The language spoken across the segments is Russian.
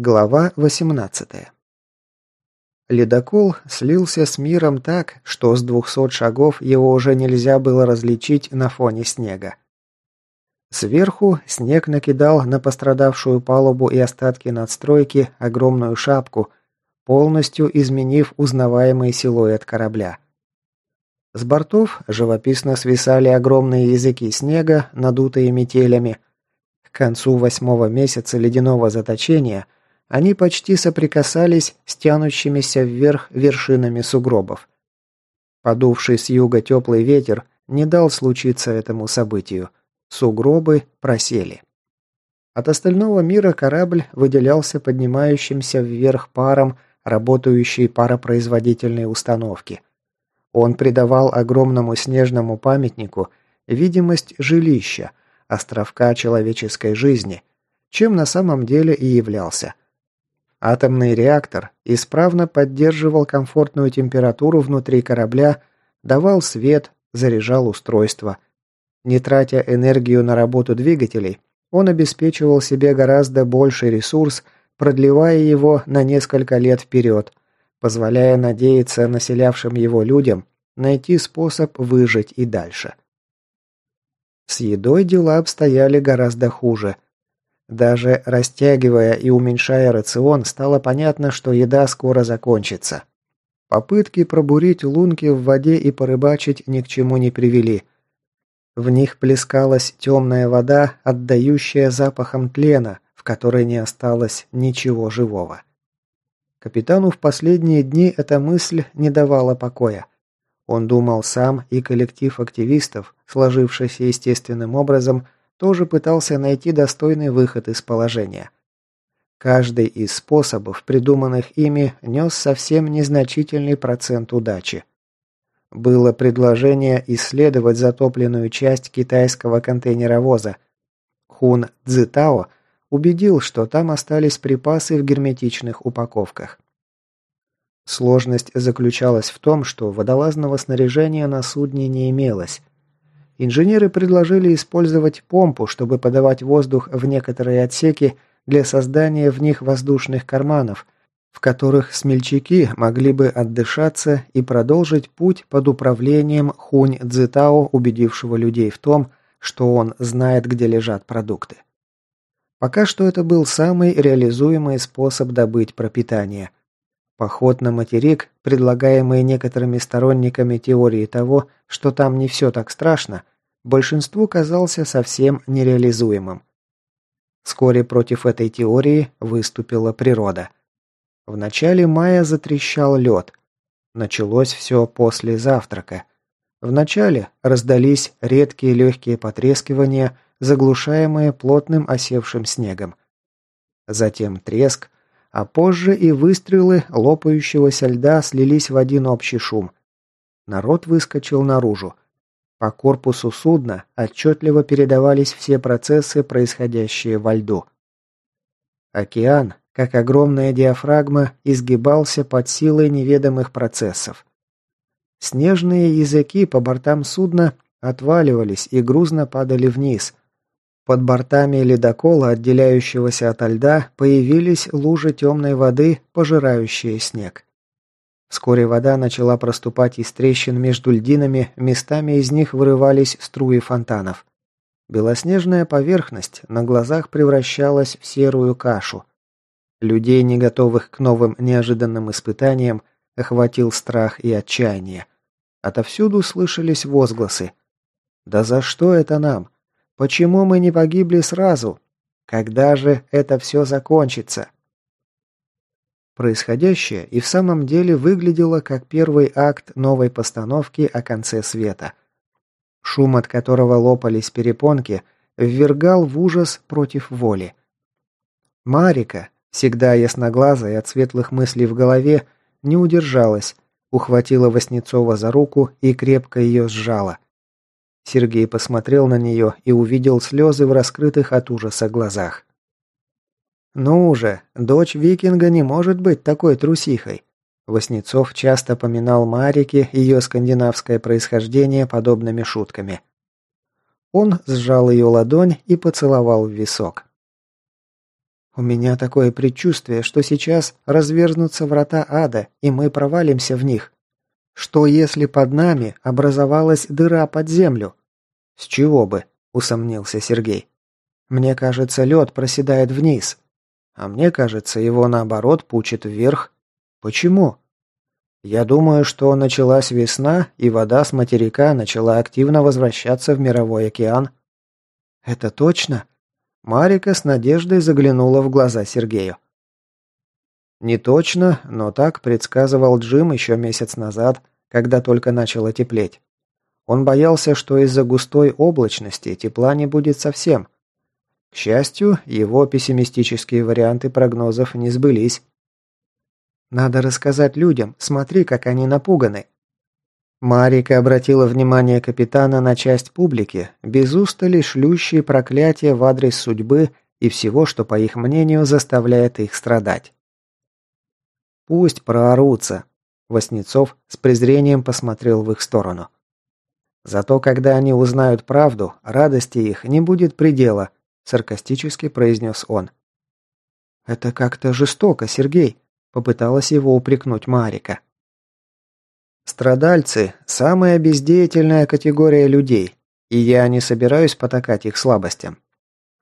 Глава 18. Ледокол слился с миром так, что с двухсот шагов его уже нельзя было различить на фоне снега. Сверху снег накидал на пострадавшую палубу и остатки надстройки огромную шапку, полностью изменив узнаваемый силуэт корабля. С бортов живописно свисали огромные языки снега, надутые метелями. К концу восьмого месяца ледяного заточения – они почти соприкасались с тянущимися вверх вершинами сугробов. Подувший с юга теплый ветер не дал случиться этому событию. Сугробы просели. От остального мира корабль выделялся поднимающимся вверх паром работающей паропроизводительной установки. Он придавал огромному снежному памятнику видимость жилища, островка человеческой жизни, чем на самом деле и являлся – Атомный реактор исправно поддерживал комфортную температуру внутри корабля, давал свет, заряжал устройство. Не тратя энергию на работу двигателей, он обеспечивал себе гораздо больший ресурс, продлевая его на несколько лет вперед, позволяя надеяться населявшим его людям найти способ выжить и дальше. С едой дела обстояли гораздо хуже – даже растягивая и уменьшая рацион, стало понятно, что еда скоро закончится. Попытки пробурить лунки в воде и порыбачить ни к чему не привели. В них плескалась темная вода, отдающая запахом тлена, в которой не осталось ничего живого. Капитану в последние дни эта мысль не давала покоя. Он думал сам и коллектив активистов, сложившийся естественным образом, тоже пытался найти достойный выход из положения. Каждый из способов, придуманных ими, нес совсем незначительный процент удачи. Было предложение исследовать затопленную часть китайского контейнеровоза. Хун Цзитао убедил, что там остались припасы в герметичных упаковках. Сложность заключалась в том, что водолазного снаряжения на судне не имелось, Инженеры предложили использовать помпу, чтобы подавать воздух в некоторые отсеки для создания в них воздушных карманов, в которых смельчаки могли бы отдышаться и продолжить путь под управлением Хунь Цзитао, убедившего людей в том, что он знает, где лежат продукты. Пока что это был самый реализуемый способ добыть пропитание. Поход на материк, предлагаемый некоторыми сторонниками теории того, что там не все так страшно, большинству казался совсем нереализуемым. Вскоре против этой теории выступила природа. В начале мая затрещал лед. Началось все после завтрака. Вначале раздались редкие легкие потрескивания, заглушаемые плотным осевшим снегом. Затем треск, а позже и выстрелы лопающегося льда слились в один общий шум. Народ выскочил наружу. По корпусу судна отчетливо передавались все процессы, происходящие во льду. Океан, как огромная диафрагма, изгибался под силой неведомых процессов. Снежные языки по бортам судна отваливались и грузно падали вниз, под бортами ледокола, отделяющегося от льда, появились лужи темной воды, пожирающие снег. Вскоре вода начала проступать из трещин между льдинами, местами из них вырывались струи фонтанов. Белоснежная поверхность на глазах превращалась в серую кашу. Людей, не готовых к новым неожиданным испытаниям, охватил страх и отчаяние. Отовсюду слышались возгласы. «Да за что это нам? Почему мы не погибли сразу? Когда же это все закончится? Происходящее и в самом деле выглядело как первый акт новой постановки о конце света. Шум, от которого лопались перепонки, ввергал в ужас против воли. Марика, всегда ясноглазая от светлых мыслей в голове, не удержалась, ухватила Васнецова за руку и крепко ее сжала. Сергей посмотрел на нее и увидел слезы в раскрытых от ужаса глазах. «Ну уже, дочь викинга не может быть такой трусихой». Васнецов часто поминал Марике ее скандинавское происхождение подобными шутками. Он сжал ее ладонь и поцеловал в висок. У меня такое предчувствие, что сейчас разверзнутся врата ада, и мы провалимся в них. Что если под нами образовалась дыра под землю? С чего бы? усомнился Сергей. Мне кажется, лед проседает вниз. А мне кажется, его наоборот пучит вверх. Почему? Я думаю, что началась весна, и вода с материка начала активно возвращаться в мировой океан. Это точно? Марика с надеждой заглянула в глаза Сергею. Не точно, но так предсказывал Джим еще месяц назад, когда только начало теплеть. Он боялся, что из-за густой облачности тепла не будет совсем. К счастью, его пессимистические варианты прогнозов не сбылись. «Надо рассказать людям, смотри, как они напуганы», Марика обратила внимание капитана на часть публики, без устали шлющие проклятия в адрес судьбы и всего, что, по их мнению, заставляет их страдать. «Пусть проорутся», – Васнецов с презрением посмотрел в их сторону. «Зато когда они узнают правду, радости их не будет предела», – саркастически произнес он. «Это как-то жестоко, Сергей», – попыталась его упрекнуть Марика. Страдальцы – самая бездеятельная категория людей, и я не собираюсь потакать их слабостям.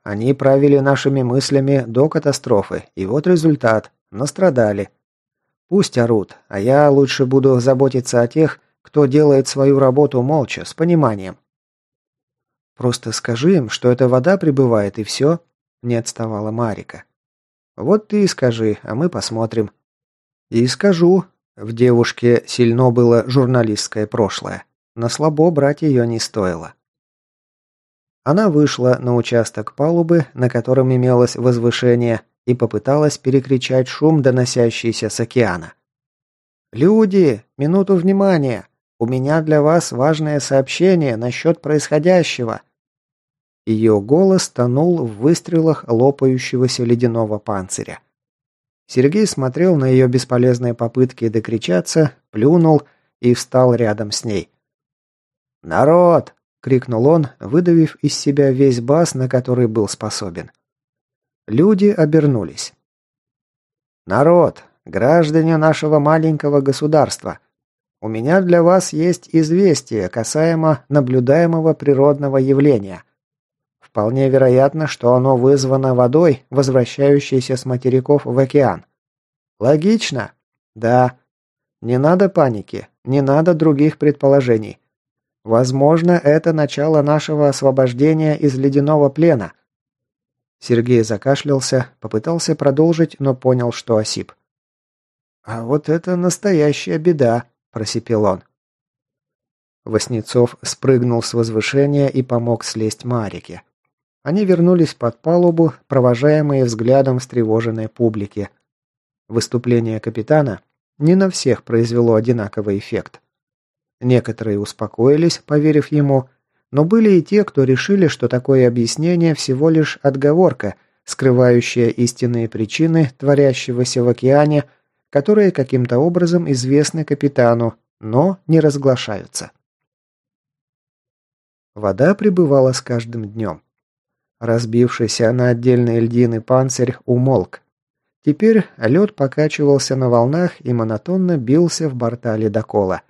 Они правили нашими мыслями до катастрофы, и вот результат – настрадали. Пусть орут, а я лучше буду заботиться о тех, кто делает свою работу молча, с пониманием. Просто скажи им, что эта вода прибывает, и все, не отставала Марика. Вот ты и скажи, а мы посмотрим. И скажу, в девушке сильно было журналистское прошлое. На слабо брать ее не стоило. Она вышла на участок палубы, на котором имелось возвышение, и попыталась перекричать шум, доносящийся с океана. «Люди, минуту внимания! У меня для вас важное сообщение насчет происходящего!» Ее голос тонул в выстрелах лопающегося ледяного панциря. Сергей смотрел на ее бесполезные попытки докричаться, плюнул и встал рядом с ней. «Народ!» — крикнул он, выдавив из себя весь бас, на который был способен. Люди обернулись. «Народ! Граждане нашего маленького государства! У меня для вас есть известие касаемо наблюдаемого природного явления. Вполне вероятно, что оно вызвано водой, возвращающейся с материков в океан. Логично? Да. Не надо паники, не надо других предположений. Возможно, это начало нашего освобождения из ледяного плена. Сергей закашлялся, попытался продолжить, но понял, что осип. «А вот это настоящая беда», – просипел он. Воснецов спрыгнул с возвышения и помог слезть Марике. Они вернулись под палубу, провожаемые взглядом встревоженной публики. Выступление капитана не на всех произвело одинаковый эффект. Некоторые успокоились, поверив ему, но были и те, кто решили, что такое объяснение всего лишь отговорка, скрывающая истинные причины творящегося в океане, которые каким-то образом известны капитану, но не разглашаются. Вода пребывала с каждым днем. Разбившийся на отдельные льдины панцирь умолк. Теперь лед покачивался на волнах и монотонно бился в борта ледокола.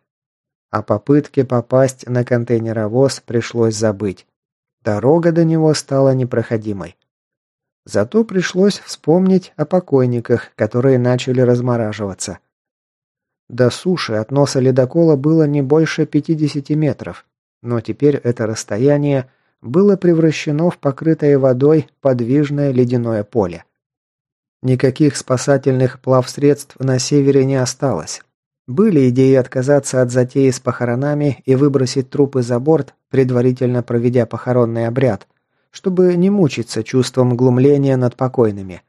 О попытке попасть на контейнеровоз пришлось забыть. Дорога до него стала непроходимой. Зато пришлось вспомнить о покойниках, которые начали размораживаться. До суши от носа ледокола было не больше 50 метров, но теперь это расстояние было превращено в покрытое водой подвижное ледяное поле. Никаких спасательных плавсредств на севере не осталось. Были идеи отказаться от затеи с похоронами и выбросить трупы за борт, предварительно проведя похоронный обряд, чтобы не мучиться чувством глумления над покойными.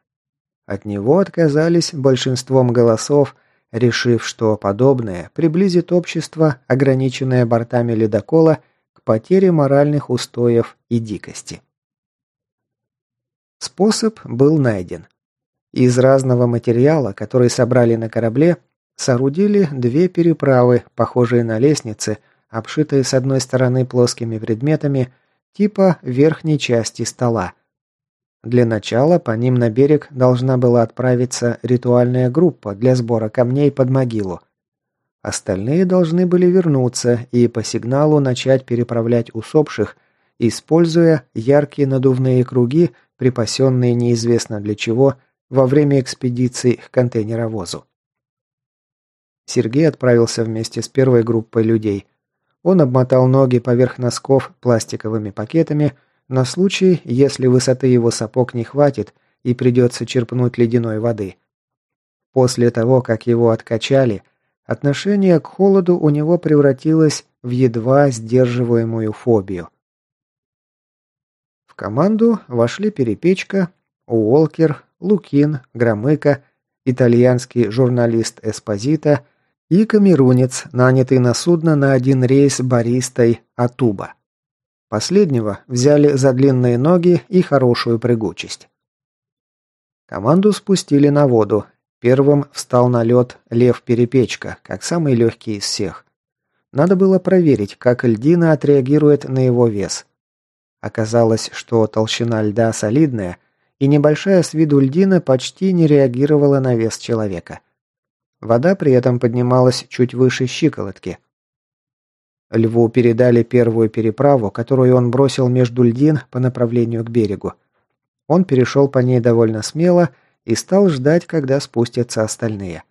От него отказались большинством голосов, решив, что подобное приблизит общество, ограниченное бортами ледокола, потери моральных устоев и дикости. Способ был найден. Из разного материала, который собрали на корабле, соорудили две переправы, похожие на лестницы, обшитые с одной стороны плоскими предметами, типа верхней части стола. Для начала по ним на берег должна была отправиться ритуальная группа для сбора камней под могилу. Остальные должны были вернуться и по сигналу начать переправлять усопших, используя яркие надувные круги, припасенные неизвестно для чего, во время экспедиции к контейнеровозу. Сергей отправился вместе с первой группой людей. Он обмотал ноги поверх носков пластиковыми пакетами на случай, если высоты его сапог не хватит и придется черпнуть ледяной воды. После того, как его откачали, отношение к холоду у него превратилось в едва сдерживаемую фобию. В команду вошли Перепечка, Уолкер, Лукин, Громыко, итальянский журналист Эспозита – и камерунец, нанятый на судно на один рейс баристой Атуба. Последнего взяли за длинные ноги и хорошую прыгучесть. Команду спустили на воду. Первым встал на лед Лев Перепечка, как самый легкий из всех. Надо было проверить, как льдина отреагирует на его вес. Оказалось, что толщина льда солидная, и небольшая с виду льдина почти не реагировала на вес человека. Вода при этом поднималась чуть выше щиколотки. Льву передали первую переправу, которую он бросил между льдин по направлению к берегу. Он перешел по ней довольно смело и стал ждать, когда спустятся остальные.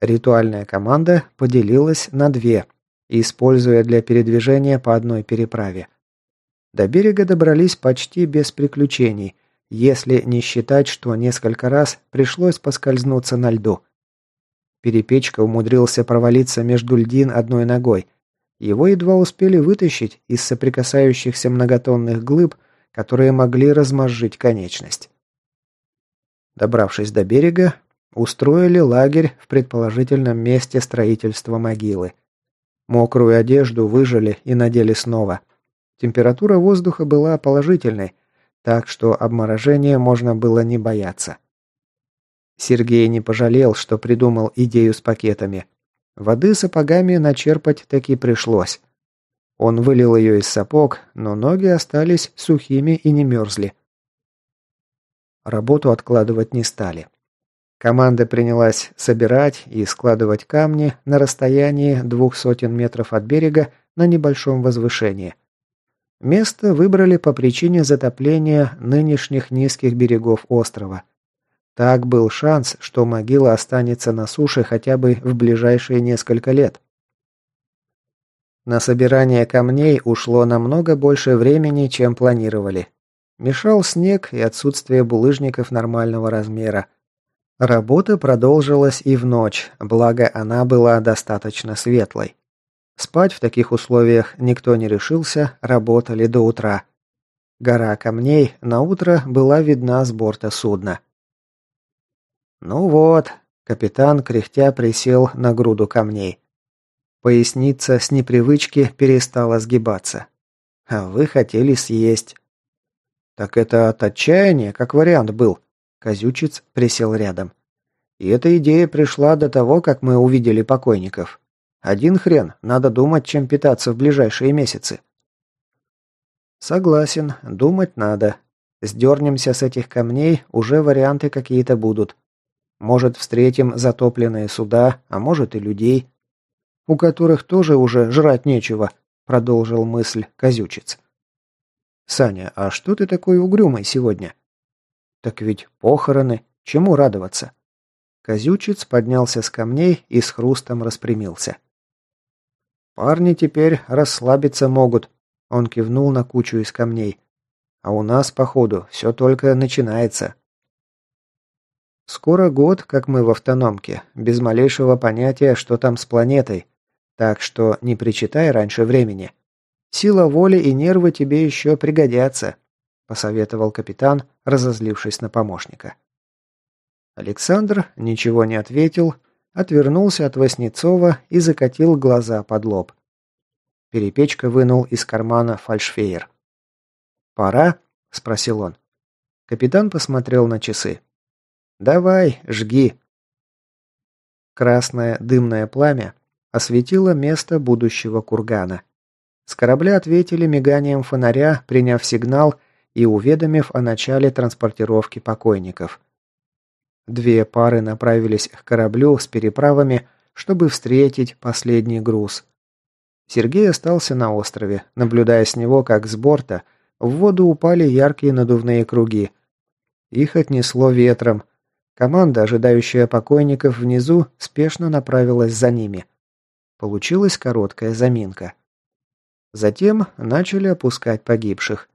Ритуальная команда поделилась на две, используя для передвижения по одной переправе. До берега добрались почти без приключений, если не считать, что несколько раз пришлось поскользнуться на льду. Перепечка умудрился провалиться между льдин одной ногой. Его едва успели вытащить из соприкасающихся многотонных глыб, которые могли размозжить конечность. Добравшись до берега, устроили лагерь в предположительном месте строительства могилы. Мокрую одежду выжили и надели снова. Температура воздуха была положительной, так что обморожения можно было не бояться. Сергей не пожалел, что придумал идею с пакетами. Воды сапогами начерпать таки пришлось. Он вылил ее из сапог, но ноги остались сухими и не мерзли. Работу откладывать не стали. Команда принялась собирать и складывать камни на расстоянии двух сотен метров от берега на небольшом возвышении. Место выбрали по причине затопления нынешних низких берегов острова – так был шанс, что могила останется на суше хотя бы в ближайшие несколько лет. На собирание камней ушло намного больше времени, чем планировали. Мешал снег и отсутствие булыжников нормального размера. Работа продолжилась и в ночь, благо она была достаточно светлой. Спать в таких условиях никто не решился, работали до утра. Гора камней на утро была видна с борта судна. «Ну вот», — капитан кряхтя присел на груду камней. Поясница с непривычки перестала сгибаться. «А вы хотели съесть». «Так это от отчаяния, как вариант был». Козючец присел рядом. «И эта идея пришла до того, как мы увидели покойников. Один хрен, надо думать, чем питаться в ближайшие месяцы». «Согласен, думать надо. Сдернемся с этих камней, уже варианты какие-то будут. Может, встретим затопленные суда, а может и людей, у которых тоже уже жрать нечего, продолжил мысль Козючец. Саня, а что ты такой угрюмый сегодня? Так ведь похороны, чему радоваться? Козючец поднялся с камней и с хрустом распрямился. Парни теперь расслабиться могут, он кивнул на кучу из камней. А у нас, походу, все только начинается. Скоро год, как мы в автономке, без малейшего понятия, что там с планетой. Так что не причитай раньше времени. Сила воли и нервы тебе еще пригодятся», – посоветовал капитан, разозлившись на помощника. Александр ничего не ответил, отвернулся от Васнецова и закатил глаза под лоб. Перепечка вынул из кармана фальшфейер. «Пора?» – спросил он. Капитан посмотрел на часы. «Давай, жги!» Красное дымное пламя осветило место будущего кургана. С корабля ответили миганием фонаря, приняв сигнал и уведомив о начале транспортировки покойников. Две пары направились к кораблю с переправами, чтобы встретить последний груз. Сергей остался на острове, наблюдая с него, как с борта в воду упали яркие надувные круги. Их отнесло ветром. Команда, ожидающая покойников внизу, спешно направилась за ними. Получилась короткая заминка. Затем начали опускать погибших.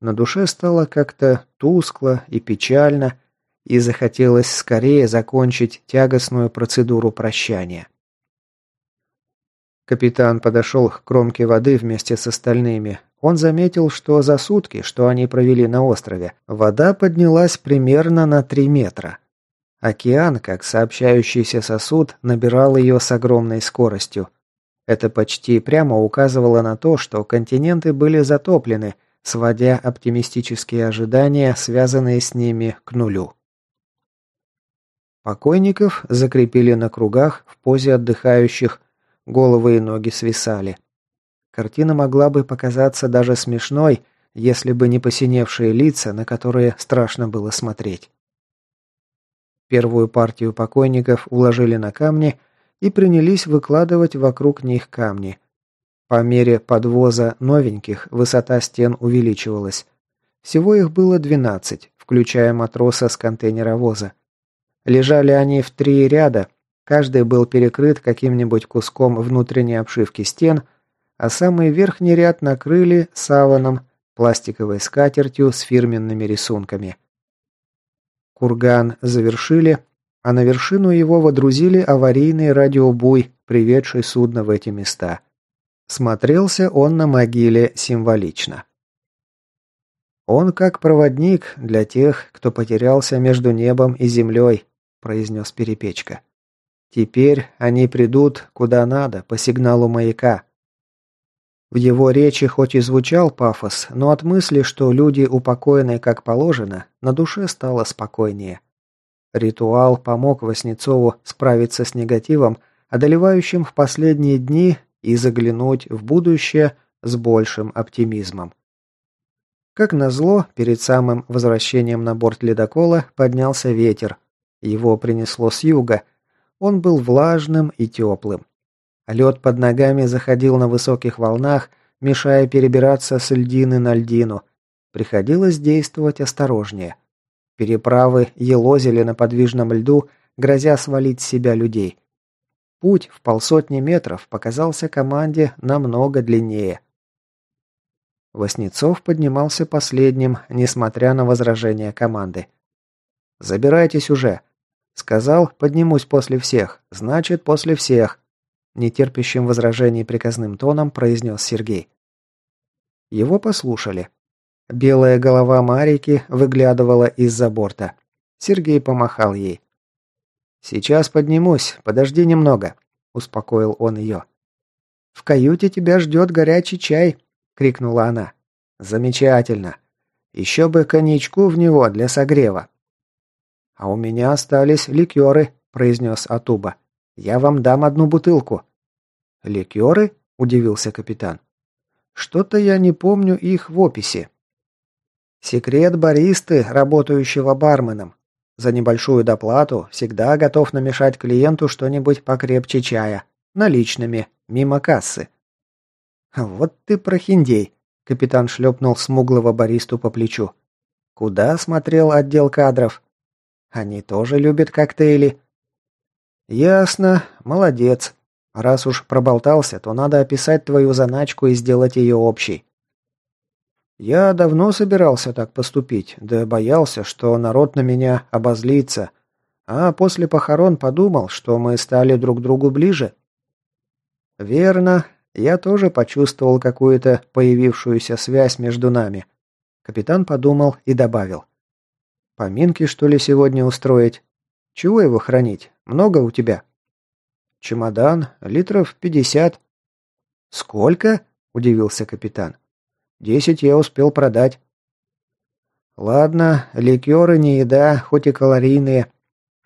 На душе стало как-то тускло и печально, и захотелось скорее закончить тягостную процедуру прощания. Капитан подошел к кромке воды вместе с остальными. Он заметил, что за сутки, что они провели на острове, вода поднялась примерно на 3 метра. Океан, как сообщающийся сосуд, набирал ее с огромной скоростью. Это почти прямо указывало на то, что континенты были затоплены, сводя оптимистические ожидания, связанные с ними, к нулю. Покойников закрепили на кругах в позе отдыхающих, головы и ноги свисали. Картина могла бы показаться даже смешной, если бы не посиневшие лица, на которые страшно было смотреть. Первую партию покойников уложили на камни и принялись выкладывать вокруг них камни. По мере подвоза новеньких высота стен увеличивалась. Всего их было 12, включая матроса с контейнеровоза. Лежали они в три ряда, каждый был перекрыт каким-нибудь куском внутренней обшивки стен, а самый верхний ряд накрыли саваном, пластиковой скатертью с фирменными рисунками. Курган завершили, а на вершину его водрузили аварийный радиобуй, приведший судно в эти места. Смотрелся он на могиле символично. Он как проводник для тех, кто потерялся между небом и землей, произнес Перепечка. «Теперь они придут куда надо, по сигналу маяка». В его речи хоть и звучал пафос, но от мысли, что люди упокоены как положено, на душе стало спокойнее. Ритуал помог Васнецову справиться с негативом, одолевающим в последние дни, и заглянуть в будущее с большим оптимизмом. Как назло, перед самым возвращением на борт ледокола поднялся ветер, его принесло с юга. Он был влажным и теплым. Лед под ногами заходил на высоких волнах, мешая перебираться с льдины на льдину. Приходилось действовать осторожнее. Переправы елозили на подвижном льду, грозя свалить с себя людей. Путь в полсотни метров показался команде намного длиннее. Воснецов поднимался последним, несмотря на возражения команды. «Забирайтесь уже!» Сказал, поднимусь после всех. Значит, после всех. Нетерпящим возражений приказным тоном произнес Сергей. Его послушали. Белая голова Марики выглядывала из-за борта. Сергей помахал ей. «Сейчас поднимусь, подожди немного», – успокоил он ее. «В каюте тебя ждет горячий чай», – крикнула она. «Замечательно. Еще бы коньячку в него для согрева». «А у меня остались ликеры», – произнес Атуба. «Я вам дам одну бутылку». «Ликеры?» – удивился капитан. «Что-то я не помню их в описи». «Секрет баристы, работающего барменом. За небольшую доплату всегда готов намешать клиенту что-нибудь покрепче чая. Наличными, мимо кассы». «Вот ты прохиндей», – капитан шлепнул смуглого баристу по плечу. «Куда смотрел отдел кадров?» Они тоже любят коктейли. Ясно. Молодец. Раз уж проболтался, то надо описать твою заначку и сделать ее общей. Я давно собирался так поступить, да боялся, что народ на меня обозлится. А после похорон подумал, что мы стали друг другу ближе. Верно. Я тоже почувствовал какую-то появившуюся связь между нами. Капитан подумал и добавил. Поминки, что ли, сегодня устроить? Чего его хранить? Много у тебя? Чемодан, литров пятьдесят. Сколько? Удивился капитан. Десять я успел продать. Ладно, ликеры не еда, хоть и калорийные.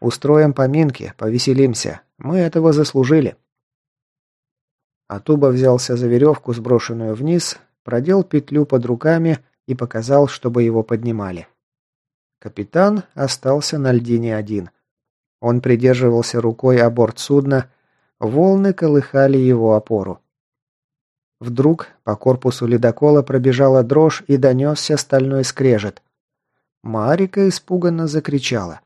Устроим поминки, повеселимся. Мы этого заслужили. Атуба взялся за веревку, сброшенную вниз, продел петлю под руками и показал, чтобы его поднимали. Капитан остался на льдине один. Он придерживался рукой о борт судна, волны колыхали его опору. Вдруг по корпусу ледокола пробежала дрожь и донесся стальной скрежет. Марика испуганно закричала.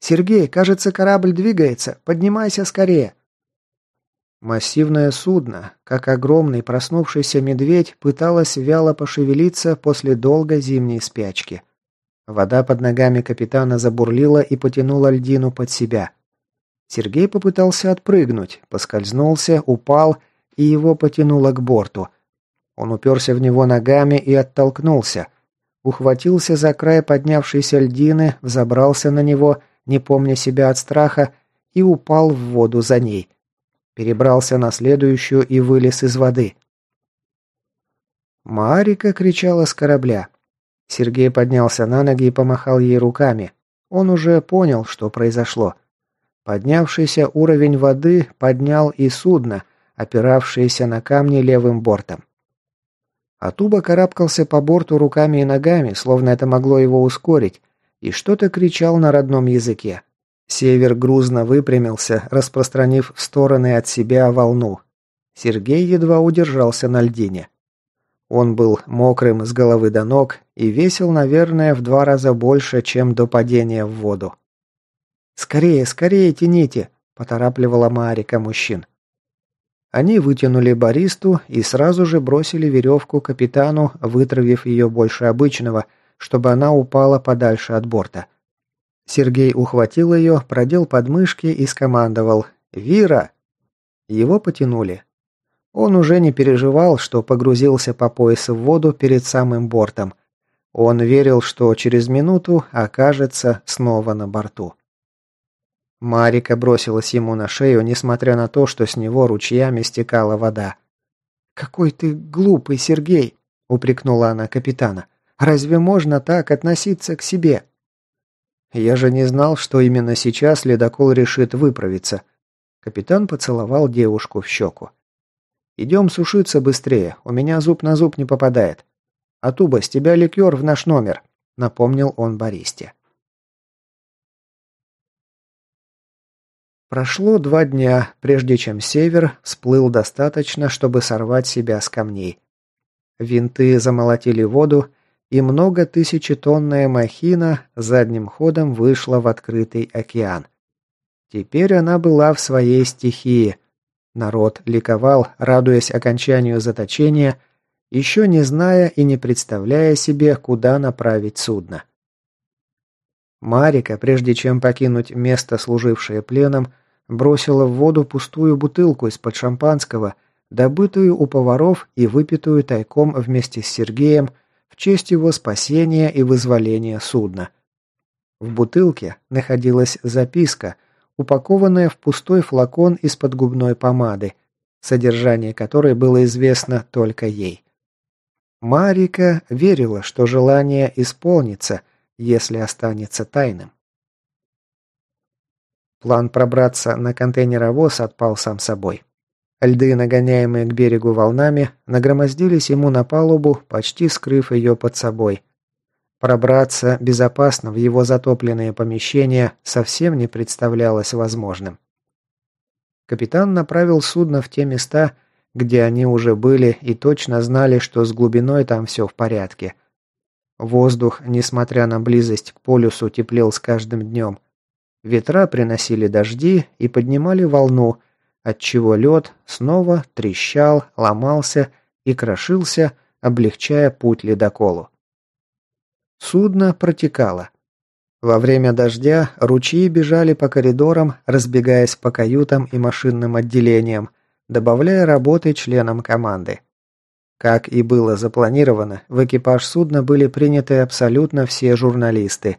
«Сергей, кажется, корабль двигается. Поднимайся скорее!» Массивное судно, как огромный проснувшийся медведь, пыталось вяло пошевелиться после долгой зимней спячки. Вода под ногами капитана забурлила и потянула льдину под себя. Сергей попытался отпрыгнуть, поскользнулся, упал, и его потянуло к борту. Он уперся в него ногами и оттолкнулся. Ухватился за край поднявшейся льдины, взобрался на него, не помня себя от страха, и упал в воду за ней – перебрался на следующую и вылез из воды. Марика кричала с корабля. Сергей поднялся на ноги и помахал ей руками. Он уже понял, что произошло. Поднявшийся уровень воды поднял и судно, опиравшееся на камни левым бортом. Атуба карабкался по борту руками и ногами, словно это могло его ускорить, и что-то кричал на родном языке. Север грузно выпрямился, распространив в стороны от себя волну. Сергей едва удержался на льдине. Он был мокрым с головы до ног и весил, наверное, в два раза больше, чем до падения в воду. «Скорее, скорее тяните!» – поторапливала Марика мужчин. Они вытянули баристу и сразу же бросили веревку капитану, вытравив ее больше обычного, чтобы она упала подальше от борта. Сергей ухватил ее, продел подмышки и скомандовал «Вира!». Его потянули. Он уже не переживал, что погрузился по пояс в воду перед самым бортом. Он верил, что через минуту окажется снова на борту. Марика бросилась ему на шею, несмотря на то, что с него ручьями стекала вода. «Какой ты глупый, Сергей!» – упрекнула она капитана. «Разве можно так относиться к себе?» Я же не знал, что именно сейчас ледокол решит выправиться. Капитан поцеловал девушку в щеку. «Идем сушиться быстрее, у меня зуб на зуб не попадает. А Туба, с тебя ликер в наш номер», — напомнил он Бористе. Прошло два дня, прежде чем север всплыл достаточно, чтобы сорвать себя с камней. Винты замолотили воду, и многотысячетонная махина задним ходом вышла в открытый океан. Теперь она была в своей стихии. Народ ликовал, радуясь окончанию заточения, еще не зная и не представляя себе, куда направить судно. Марика, прежде чем покинуть место, служившее пленом, бросила в воду пустую бутылку из-под шампанского, добытую у поваров и выпитую тайком вместе с Сергеем в честь его спасения и вызволения судна. В бутылке находилась записка, упакованная в пустой флакон из-под губной помады, содержание которой было известно только ей. Марика верила, что желание исполнится, если останется тайным. План пробраться на контейнеровоз отпал сам собой. Льды, нагоняемые к берегу волнами, нагромоздились ему на палубу, почти скрыв ее под собой. Пробраться безопасно в его затопленные помещения совсем не представлялось возможным. Капитан направил судно в те места, где они уже были и точно знали, что с глубиной там все в порядке. Воздух, несмотря на близость к полюсу, теплел с каждым днем. Ветра приносили дожди и поднимали волну – отчего лед снова трещал, ломался и крошился, облегчая путь ледоколу. Судно протекало. Во время дождя ручьи бежали по коридорам, разбегаясь по каютам и машинным отделениям, добавляя работы членам команды. Как и было запланировано, в экипаж судна были приняты абсолютно все журналисты.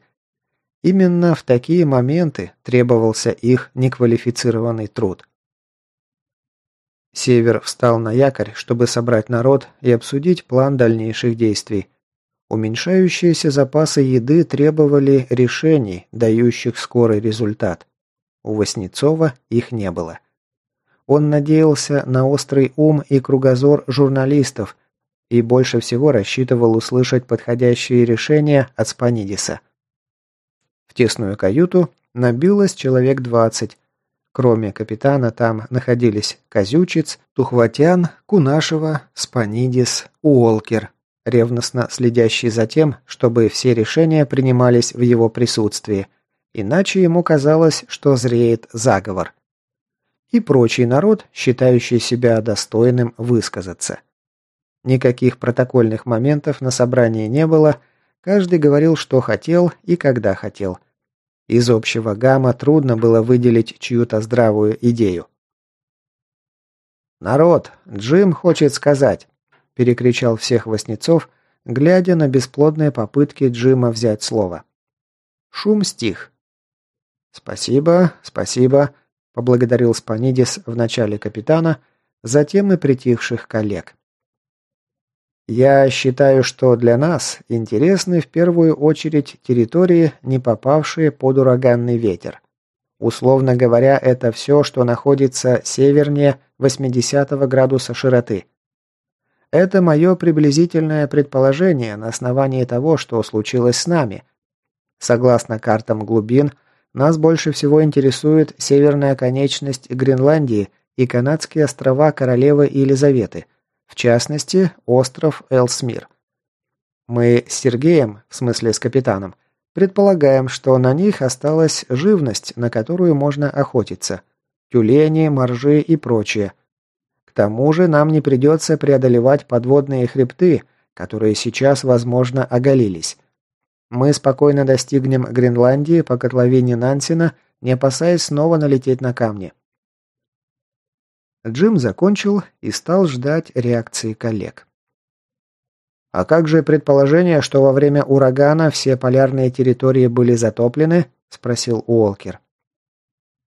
Именно в такие моменты требовался их неквалифицированный труд. Север встал на якорь, чтобы собрать народ и обсудить план дальнейших действий. Уменьшающиеся запасы еды требовали решений, дающих скорый результат. У Васнецова их не было. Он надеялся на острый ум и кругозор журналистов и больше всего рассчитывал услышать подходящие решения от Спанидиса. В тесную каюту набилось человек двадцать. Кроме капитана там находились Козючиц, Тухватян, Кунашева, Спанидис, Уолкер, ревностно следящий за тем, чтобы все решения принимались в его присутствии, иначе ему казалось, что зреет заговор. И прочий народ, считающий себя достойным высказаться. Никаких протокольных моментов на собрании не было, каждый говорил, что хотел и когда хотел. Из общего гамма трудно было выделить чью-то здравую идею. «Народ, Джим хочет сказать», – перекричал всех Васнецов, глядя на бесплодные попытки Джима взять слово. Шум стих. «Спасибо, спасибо», – поблагодарил Спанидис вначале капитана, затем и притихших коллег. Я считаю, что для нас интересны в первую очередь территории, не попавшие под ураганный ветер. Условно говоря, это все, что находится севернее 80 градуса широты. Это мое приблизительное предположение на основании того, что случилось с нами. Согласно картам глубин, нас больше всего интересует северная конечность Гренландии и канадские острова Королевы Елизаветы – в частности, остров Элсмир. Мы с Сергеем, в смысле с капитаном, предполагаем, что на них осталась живность, на которую можно охотиться. Тюлени, моржи и прочее. К тому же нам не придется преодолевать подводные хребты, которые сейчас, возможно, оголились. Мы спокойно достигнем Гренландии по котловине Нансена, не опасаясь снова налететь на камни. Джим закончил и стал ждать реакции коллег. «А как же предположение, что во время урагана все полярные территории были затоплены?» – спросил Уолкер.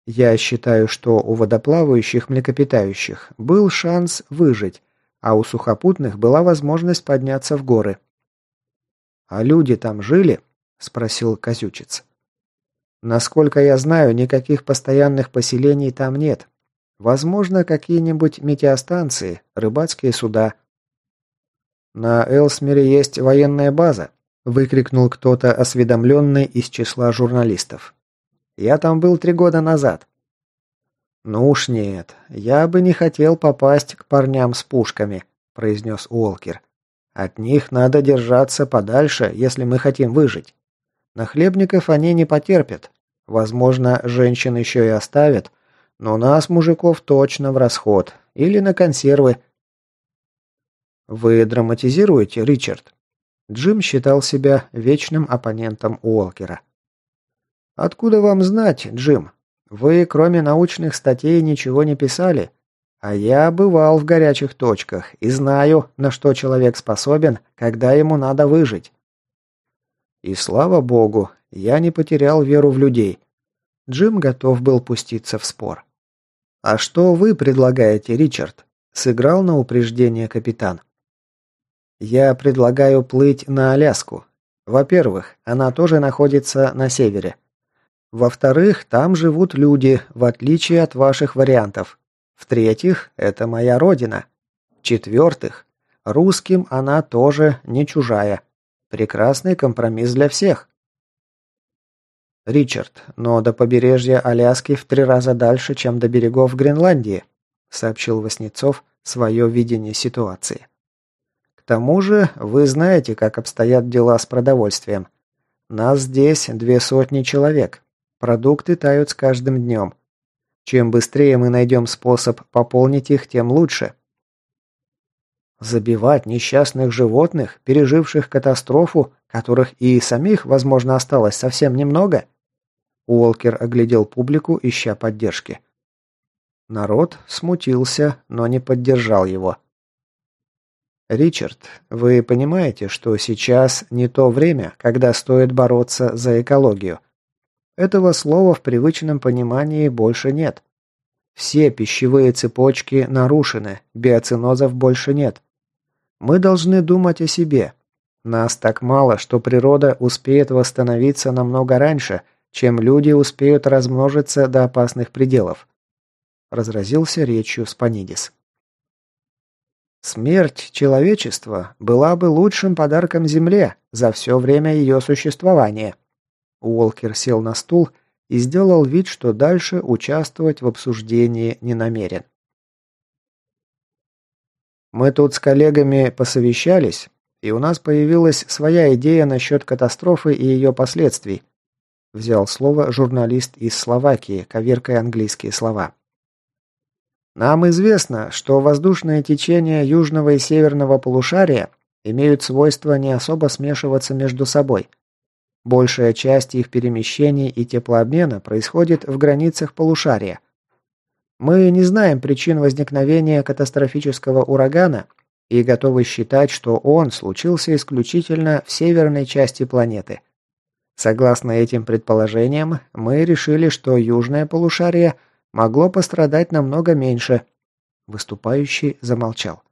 «Я считаю, что у водоплавающих млекопитающих был шанс выжить, а у сухопутных была возможность подняться в горы». «А люди там жили?» – спросил Козючец. «Насколько я знаю, никаких постоянных поселений там нет, Возможно, какие-нибудь метеостанции, рыбацкие суда. «На Элсмере есть военная база», – выкрикнул кто-то осведомленный из числа журналистов. «Я там был три года назад». «Ну уж нет, я бы не хотел попасть к парням с пушками», – произнес Уолкер. «От них надо держаться подальше, если мы хотим выжить. Нахлебников они не потерпят. Возможно, женщин еще и оставят, но нас, мужиков, точно в расход. Или на консервы. Вы драматизируете, Ричард? Джим считал себя вечным оппонентом Уолкера. Откуда вам знать, Джим? Вы, кроме научных статей, ничего не писали. А я бывал в горячих точках и знаю, на что человек способен, когда ему надо выжить. И слава богу, я не потерял веру в людей. Джим готов был пуститься в спор. «А что вы предлагаете, Ричард?» – сыграл на упреждение капитан. «Я предлагаю плыть на Аляску. Во-первых, она тоже находится на севере. Во-вторых, там живут люди, в отличие от ваших вариантов. В-третьих, это моя родина. В-четвертых, русским она тоже не чужая. Прекрасный компромисс для всех. «Ричард, но до побережья Аляски в три раза дальше, чем до берегов Гренландии», сообщил Васнецов свое видение ситуации. «К тому же вы знаете, как обстоят дела с продовольствием. Нас здесь две сотни человек. Продукты тают с каждым днем. Чем быстрее мы найдем способ пополнить их, тем лучше». Забивать несчастных животных, переживших катастрофу, которых и самих, возможно, осталось совсем немного – Уолкер оглядел публику, ища поддержки. Народ смутился, но не поддержал его. «Ричард, вы понимаете, что сейчас не то время, когда стоит бороться за экологию? Этого слова в привычном понимании больше нет. Все пищевые цепочки нарушены, биоцинозов больше нет. Мы должны думать о себе. Нас так мало, что природа успеет восстановиться намного раньше – чем люди успеют размножиться до опасных пределов. Разразился речью Спанидис. Смерть человечества была бы лучшим подарком Земле за все время ее существования. Уолкер сел на стул и сделал вид, что дальше участвовать в обсуждении не намерен. Мы тут с коллегами посовещались, и у нас появилась своя идея насчет катастрофы и ее последствий. Взял слово журналист из Словакии, коверкая английские слова. Нам известно, что воздушные течения южного и северного полушария имеют свойство не особо смешиваться между собой. Большая часть их перемещений и теплообмена происходит в границах полушария. Мы не знаем причин возникновения катастрофического урагана и готовы считать, что он случился исключительно в северной части планеты. Согласно этим предположениям, мы решили, что южное полушарие – могло пострадать намного меньше. Выступающий замолчал.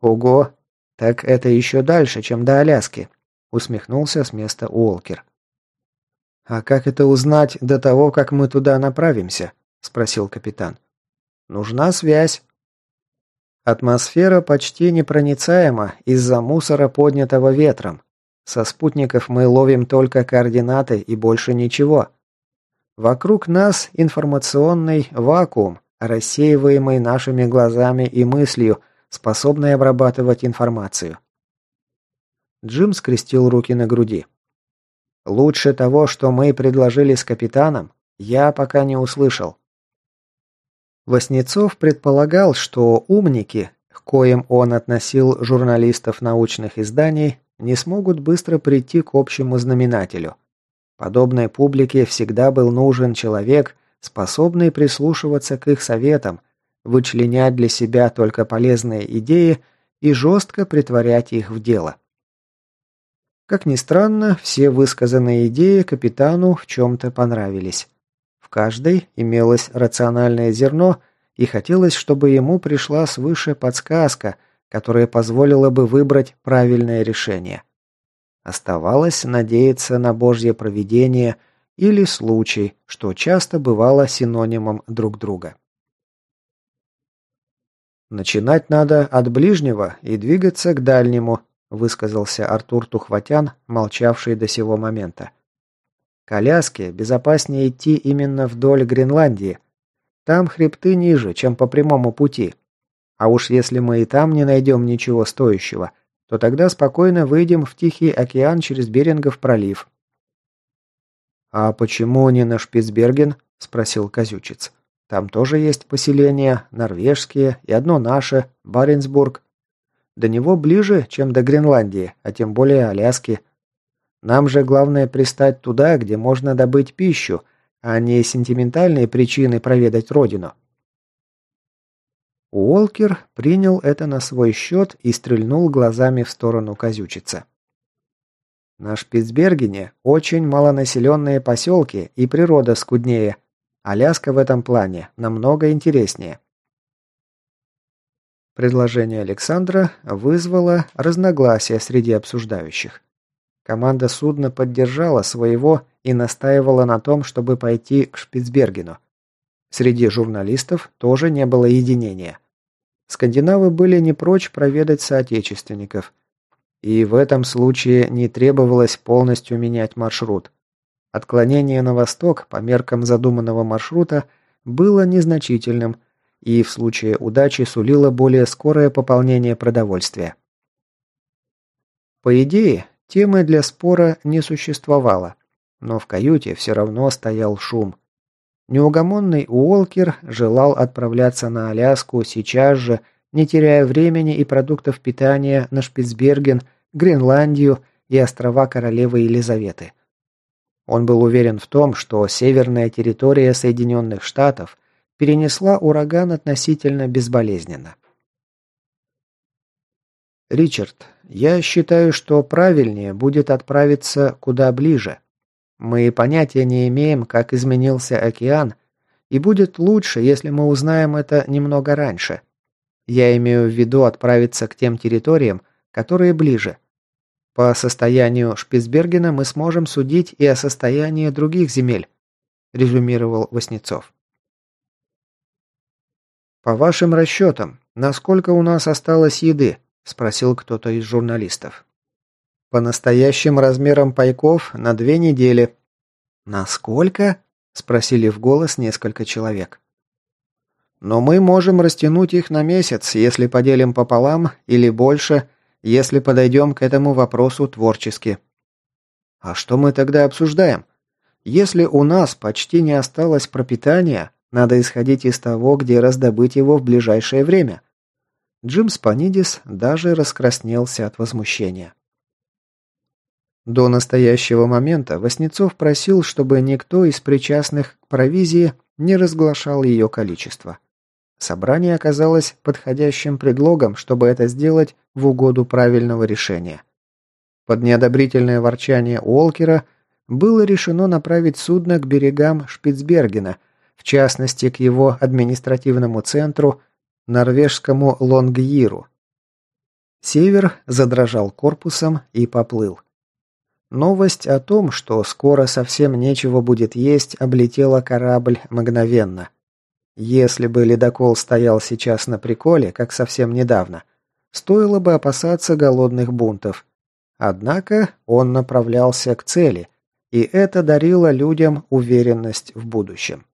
Ого, так это еще дальше, чем до Аляски, усмехнулся с места Уолкер. А как это узнать до того, как мы туда направимся? спросил капитан. Нужна связь. Атмосфера почти непроницаема из-за мусора, поднятого ветром. Со спутников мы ловим только координаты и больше ничего. Вокруг нас информационный вакуум, рассеиваемый нашими глазами и мыслью, способный обрабатывать информацию. Джим скрестил руки на груди. Лучше того, что мы предложили с капитаном, я пока не услышал. Воснецов предполагал, что умники, к коим он относил журналистов научных изданий, не смогут быстро прийти к общему знаменателю – Подобной публике всегда был нужен человек, способный прислушиваться к их советам, вычленять для себя только полезные идеи и жестко притворять их в дело. Как ни странно, все высказанные идеи капитану в чем-то понравились. В каждой имелось рациональное зерно, и хотелось, чтобы ему пришла свыше подсказка, которая позволила бы выбрать правильное решение. Оставалось надеяться на Божье провидение или случай, что часто бывало синонимом друг друга. «Начинать надо от ближнего и двигаться к дальнему», высказался Артур Тухватян, молчавший до сего момента. «Коляске безопаснее идти именно вдоль Гренландии. Там хребты ниже, чем по прямому пути. А уж если мы и там не найдем ничего стоящего – то тогда спокойно выйдем в Тихий океан через Берингов пролив». «А почему не на Шпицберген?» – спросил Козючец. «Там тоже есть поселения, норвежские и одно наше, Баренцбург. До него ближе, чем до Гренландии, а тем более Аляски. Нам же главное пристать туда, где можно добыть пищу, а не сентиментальные причины проведать родину». Уолкер принял это на свой счет и стрельнул глазами в сторону Козючица. На Шпицбергене очень малонаселенные поселки и природа скуднее. Аляска в этом плане намного интереснее. Предложение Александра вызвало разногласия среди обсуждающих. Команда судна поддержала своего и настаивала на том, чтобы пойти к Шпицбергену. Среди журналистов тоже не было единения. Скандинавы были не прочь проведать соотечественников. И в этом случае не требовалось полностью менять маршрут. Отклонение на восток по меркам задуманного маршрута было незначительным и в случае удачи сулило более скорое пополнение продовольствия. По идее, темы для спора не существовало, но в каюте все равно стоял шум – Неугомонный Уолкер желал отправляться на Аляску сейчас же, не теряя времени и продуктов питания на Шпицберген, Гренландию и острова Королевы Елизаветы. Он был уверен в том, что северная территория Соединенных Штатов перенесла ураган относительно безболезненно. «Ричард, я считаю, что правильнее будет отправиться куда ближе», мы понятия не имеем, как изменился океан, и будет лучше, если мы узнаем это немного раньше. Я имею в виду отправиться к тем территориям, которые ближе. По состоянию Шпицбергена мы сможем судить и о состоянии других земель, резюмировал Васнецов. По вашим расчетам, «Насколько у нас осталось еды?» – спросил кто-то из журналистов. «По настоящим размерам пайков на две недели». «Насколько?» – спросили в голос несколько человек. «Но мы можем растянуть их на месяц, если поделим пополам, или больше, если подойдем к этому вопросу творчески». «А что мы тогда обсуждаем? Если у нас почти не осталось пропитания, надо исходить из того, где раздобыть его в ближайшее время. Джим Спанидис даже раскраснелся от возмущения. До настоящего момента Васнецов просил, чтобы никто из причастных к провизии не разглашал ее количество. Собрание оказалось подходящим предлогом, чтобы это сделать в угоду правильного решения. Под неодобрительное ворчание Уолкера было решено направить судно к берегам Шпицбергена, в частности к его административному центру норвежскому Лонгьиру. Север задрожал корпусом и поплыл. Новость о том, что скоро совсем нечего будет есть, облетела корабль мгновенно. Если бы ледокол стоял сейчас на приколе, как совсем недавно, стоило бы опасаться голодных бунтов. Однако он направлялся к цели, и это дарило людям уверенность в будущем.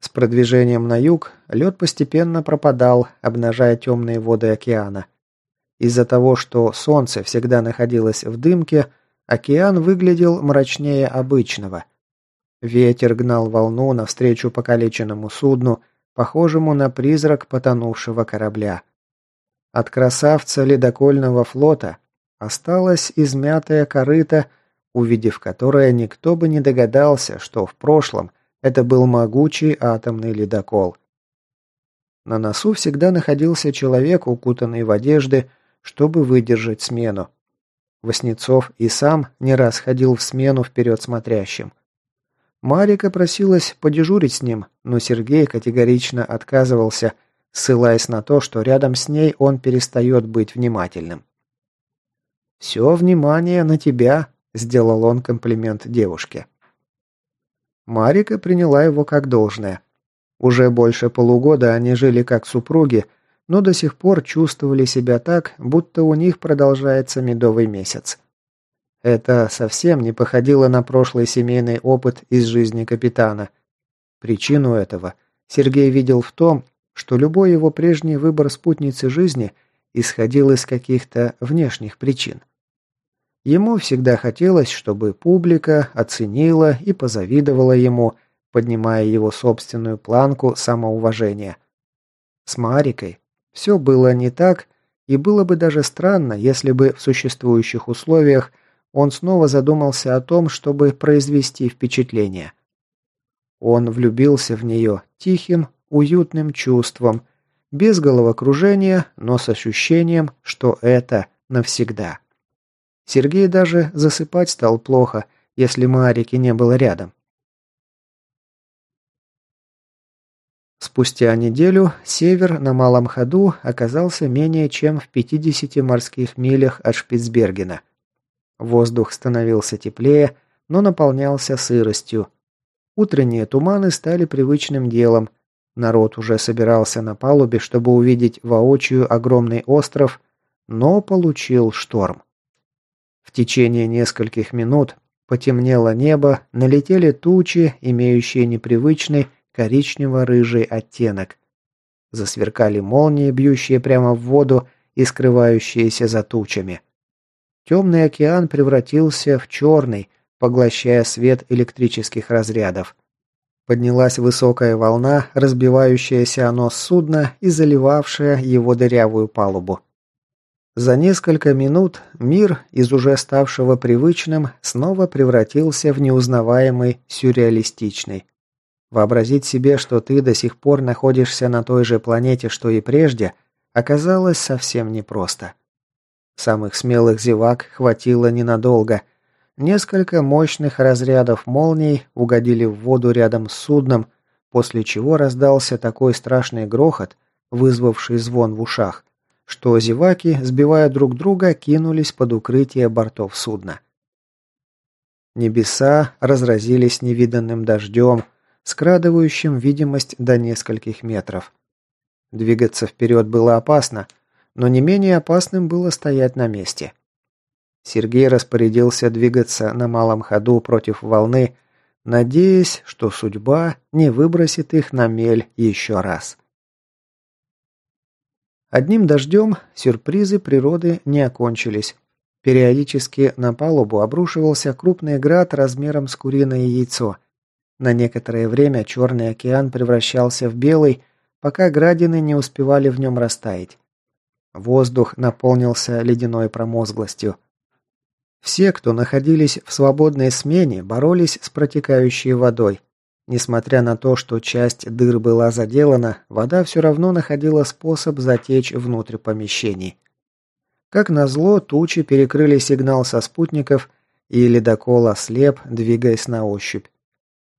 С продвижением на юг лед постепенно пропадал, обнажая темные воды океана. Из-за того, что солнце всегда находилось в дымке, океан выглядел мрачнее обычного. Ветер гнал волну навстречу покалеченному судну, похожему на призрак потонувшего корабля. От красавца ледокольного флота осталась измятая корыта, увидев которое никто бы не догадался, что в прошлом это был могучий атомный ледокол. На носу всегда находился человек, укутанный в одежды, чтобы выдержать смену. Воснецов и сам не раз ходил в смену вперед смотрящим. Марика просилась подежурить с ним, но Сергей категорично отказывался, ссылаясь на то, что рядом с ней он перестает быть внимательным. «Все внимание на тебя», – сделал он комплимент девушке. Марика приняла его как должное. Уже больше полугода они жили как супруги, но до сих пор чувствовали себя так, будто у них продолжается медовый месяц. Это совсем не походило на прошлый семейный опыт из жизни капитана. Причину этого Сергей видел в том, что любой его прежний выбор спутницы жизни исходил из каких-то внешних причин. Ему всегда хотелось, чтобы публика оценила и позавидовала ему, поднимая его собственную планку самоуважения. С Марикой все было не так, и было бы даже странно, если бы в существующих условиях он снова задумался о том, чтобы произвести впечатление. Он влюбился в нее тихим, уютным чувством, без головокружения, но с ощущением, что это навсегда. Сергей даже засыпать стал плохо, если Марики не было рядом. Спустя неделю север на малом ходу оказался менее чем в 50 морских милях от Шпицбергена. Воздух становился теплее, но наполнялся сыростью. Утренние туманы стали привычным делом. Народ уже собирался на палубе, чтобы увидеть воочию огромный остров, но получил шторм. В течение нескольких минут потемнело небо, налетели тучи, имеющие непривычный коричнево-рыжий оттенок. Засверкали молнии, бьющие прямо в воду и скрывающиеся за тучами. Темный океан превратился в черный, поглощая свет электрических разрядов. Поднялась высокая волна, разбивающаяся о нос судна и заливавшая его дырявую палубу. За несколько минут мир, из уже ставшего привычным, снова превратился в неузнаваемый сюрреалистичный. Вообразить себе, что ты до сих пор находишься на той же планете, что и прежде, оказалось совсем непросто. Самых смелых зевак хватило ненадолго. Несколько мощных разрядов молний угодили в воду рядом с судном, после чего раздался такой страшный грохот, вызвавший звон в ушах, что зеваки, сбивая друг друга, кинулись под укрытие бортов судна. Небеса разразились невиданным дождем, скрадывающим видимость до нескольких метров. Двигаться вперед было опасно, но не менее опасным было стоять на месте. Сергей распорядился двигаться на малом ходу против волны, надеясь, что судьба не выбросит их на мель еще раз. Одним дождем сюрпризы природы не окончились. Периодически на палубу обрушивался крупный град размером с куриное яйцо. На некоторое время Черный океан превращался в белый, пока градины не успевали в нем растаять. Воздух наполнился ледяной промозглостью. Все, кто находились в свободной смене, боролись с протекающей водой. Несмотря на то, что часть дыр была заделана, вода все равно находила способ затечь внутрь помещений. Как назло, тучи перекрыли сигнал со спутников, и ледокол ослеп, двигаясь на ощупь.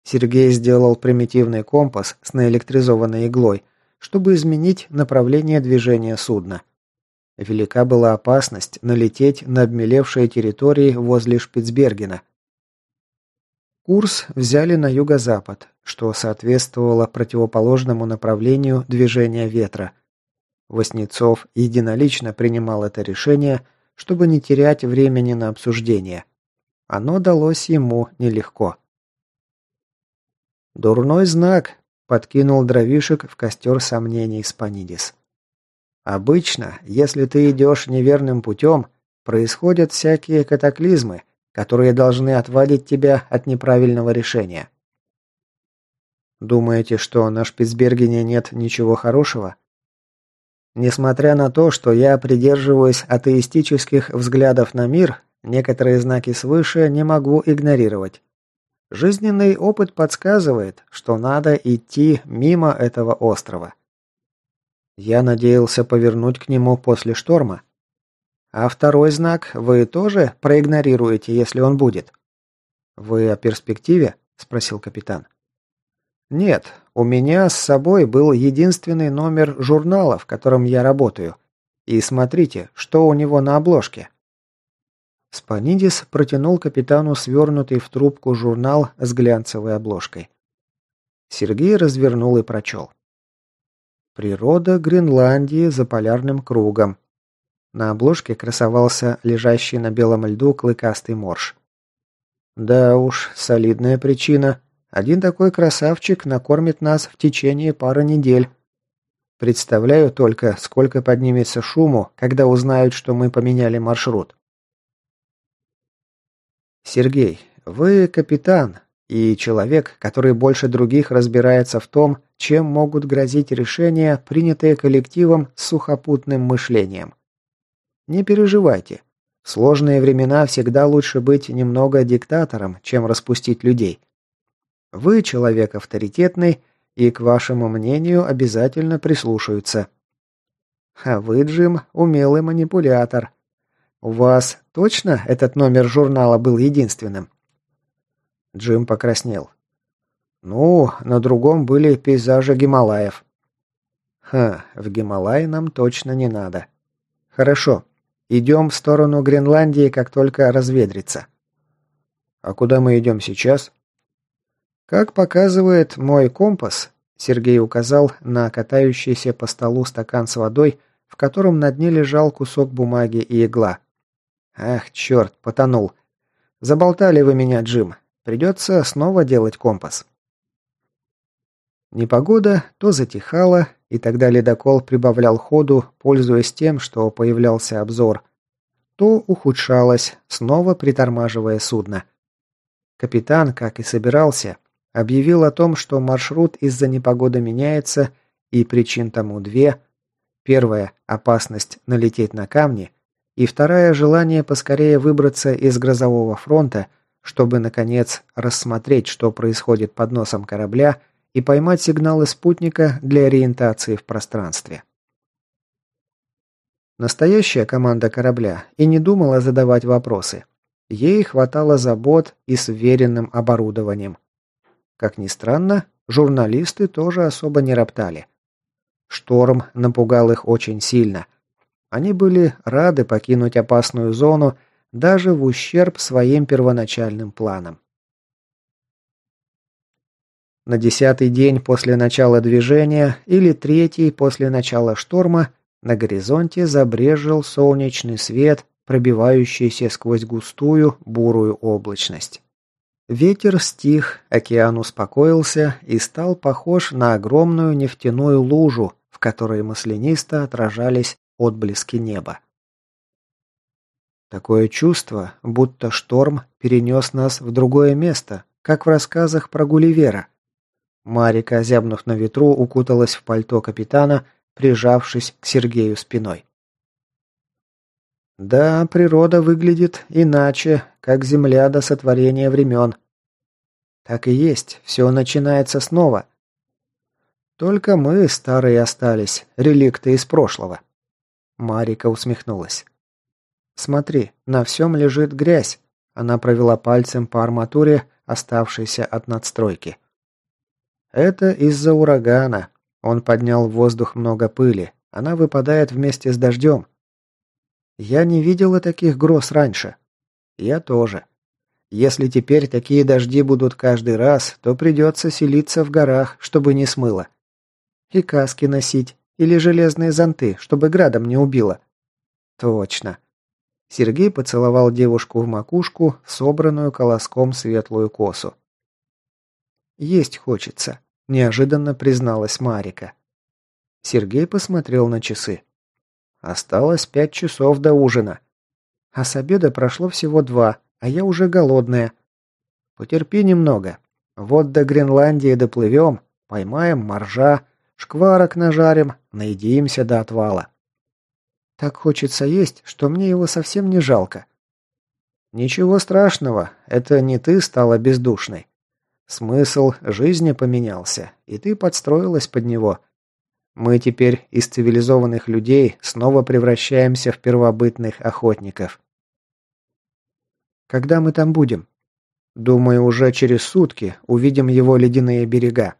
Сергей сделал примитивный компас с наэлектризованной иглой, чтобы изменить направление движения судна. Велика была опасность налететь на обмелевшие территории возле Шпицбергена. Курс взяли на юго-запад, что соответствовало противоположному направлению движения ветра. Воснецов единолично принимал это решение, чтобы не терять времени на обсуждение. Оно далось ему нелегко. «Дурной знак», — подкинул дровишек в костер сомнений Спанидис. Обычно, если ты идешь неверным путем, происходят всякие катаклизмы, которые должны отвадить тебя от неправильного решения. Думаете, что на Шпицбергене нет ничего хорошего? Несмотря на то, что я придерживаюсь атеистических взглядов на мир, некоторые знаки свыше не могу игнорировать. Жизненный опыт подсказывает, что надо идти мимо этого острова. Я надеялся повернуть к нему после шторма. А второй знак вы тоже проигнорируете, если он будет? Вы о перспективе? спросил капитан. Нет, у меня с собой был единственный номер журнала, в котором я работаю. И смотрите, что у него на обложке. Спанидис протянул капитану свернутый в трубку журнал с глянцевой обложкой. Сергей развернул и прочел. Природа Гренландии за полярным кругом. На обложке красовался лежащий на белом льду клыкастый морж. Да уж, солидная причина. Один такой красавчик накормит нас в течение пары недель. Представляю только, сколько поднимется шуму, когда узнают, что мы поменяли маршрут. Сергей, вы капитан, и человек, который больше других разбирается в том, чем могут грозить решения, принятые коллективом с сухопутным мышлением. Не переживайте. В сложные времена всегда лучше быть немного диктатором, чем распустить людей. Вы человек авторитетный, и к вашему мнению обязательно прислушаются. А вы, Джим, умелый манипулятор. У вас точно этот номер журнала был единственным? Джим покраснел. «Ну, на другом были пейзажи Гималаев». «Ха, в Гималай нам точно не надо». «Хорошо. Идем в сторону Гренландии, как только разведрится». «А куда мы идем сейчас?» «Как показывает мой компас», Сергей указал на катающийся по столу стакан с водой, в котором на дне лежал кусок бумаги и игла. «Ах, черт, потонул. Заболтали вы меня, Джим. Придется снова делать компас. Непогода то затихала, и тогда ледокол прибавлял ходу, пользуясь тем, что появлялся обзор, то ухудшалось, снова притормаживая судно. Капитан, как и собирался, объявил о том, что маршрут из-за непогоды меняется, и причин тому две. Первая – опасность налететь на камни, и вторая – желание поскорее выбраться из грозового фронта – чтобы, наконец, рассмотреть, что происходит под носом корабля и поймать сигналы спутника для ориентации в пространстве. Настоящая команда корабля и не думала задавать вопросы. Ей хватало забот и с веренным оборудованием. Как ни странно, журналисты тоже особо не роптали. Шторм напугал их очень сильно. Они были рады покинуть опасную зону даже в ущерб своим первоначальным планам. На десятый день после начала движения или третий после начала шторма на горизонте забрежил солнечный свет, пробивающийся сквозь густую бурую облачность. Ветер стих, океан успокоился и стал похож на огромную нефтяную лужу, в которой маслянисто отражались отблески неба. Такое чувство, будто шторм перенес нас в другое место, как в рассказах про Гулливера. Марика, озябнув на ветру, укуталась в пальто капитана, прижавшись к Сергею спиной. Да, природа выглядит иначе, как земля до сотворения времен. Так и есть, все начинается снова. Только мы, старые, остались, реликты из прошлого. Марика усмехнулась. Смотри, на всем лежит грязь. Она провела пальцем по арматуре, оставшейся от надстройки. Это из-за урагана. Он поднял в воздух много пыли. Она выпадает вместе с дождем. Я не видела таких гроз раньше. Я тоже. Если теперь такие дожди будут каждый раз, то придется селиться в горах, чтобы не смыло. И каски носить, или железные зонты, чтобы градом не убило. Точно. Сергей поцеловал девушку в макушку, собранную колоском светлую косу. «Есть хочется», – неожиданно призналась Марика. Сергей посмотрел на часы. Осталось пять часов до ужина. А с обеда прошло всего два, а я уже голодная. Потерпи немного. Вот до Гренландии доплывем, поймаем моржа, шкварок нажарим, наедимся до отвала. Так хочется есть, что мне его совсем не жалко. Ничего страшного, это не ты стала бездушной. Смысл жизни поменялся, и ты подстроилась под него. Мы теперь из цивилизованных людей снова превращаемся в первобытных охотников. Когда мы там будем? Думаю, уже через сутки увидим его ледяные берега.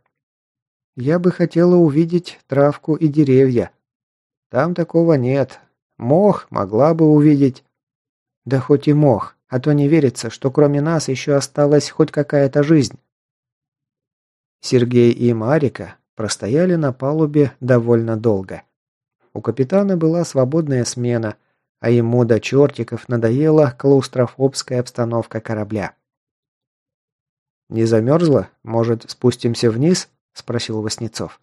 Я бы хотела увидеть травку и деревья. Там такого нет. Мох могла бы увидеть. Да хоть и мох, а то не верится, что кроме нас еще осталась хоть какая-то жизнь. Сергей и Марика Простояли на палубе довольно долго. У капитана была свободная смена, а ему до чертиков надоела клаустрофобская обстановка корабля. «Не замерзла? Может, спустимся вниз?» – спросил Васнецов.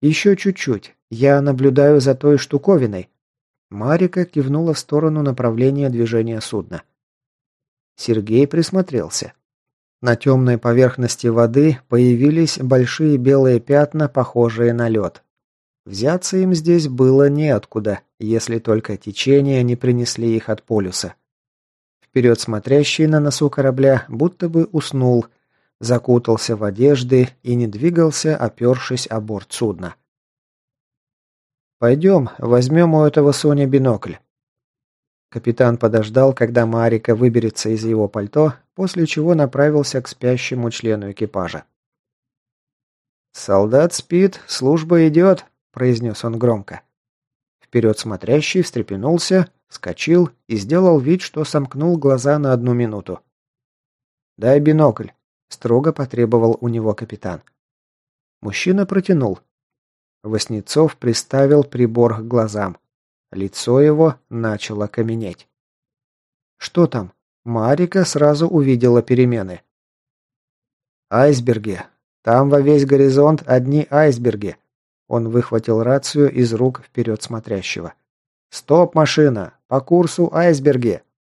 «Еще чуть-чуть. Я наблюдаю за той штуковиной». Марика кивнула в сторону направления движения судна. Сергей присмотрелся. На темной поверхности воды появились большие белые пятна, похожие на лед. Взяться им здесь было неоткуда, если только течения не принесли их от полюса. Вперед смотрящий на носу корабля будто бы уснул, закутался в одежды и не двигался, опершись о борт судна. «Пойдем, возьмем у этого Сони бинокль». Капитан подождал, когда Марика выберется из его пальто, после чего направился к спящему члену экипажа. «Солдат спит, служба идет», – произнес он громко. Вперед смотрящий встрепенулся, вскочил и сделал вид, что сомкнул глаза на одну минуту. «Дай бинокль», – строго потребовал у него капитан. Мужчина протянул. Воснецов приставил прибор к глазам. Лицо его начало каменеть. «Что там?» Марика сразу увидела перемены. «Айсберги. Там во весь горизонт одни айсберги». Он выхватил рацию из рук вперед смотрящего. «Стоп, машина! По курсу айсберги!»